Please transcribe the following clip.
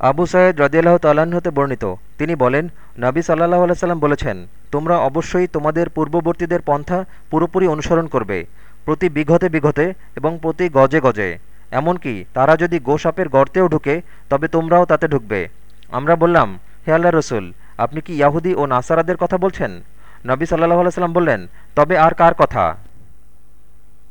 আবু সৈয়দ রদিয়াল্লাহ তাল্লাহ্ন হতে বর্ণিত। তিনি বলেন, নবী সাল্লাহ আলাইসাল্লাম বলেছেন, তোমরা অবশ্যই তোমাদের পূর্ববর্তীদের পন্থা পুরোপুরি অনুসরণ করবে, প্রতি বিঘতে বিঘতে এবং প্রতি গজে গজে। এমনকি তারা যদি গোসাপের গর্তেও ঢুকে, তবে তোমরাও তাতে ঢুকবে। আমরা বললাম, হে আল্লাহ রসুল, আপনি কি ইয়াহুদি ও নাসারাদের কথা বলছেন? নবী সাল্লাহ আলাইসাল্লাম বললেন, তবে আর কার কথা?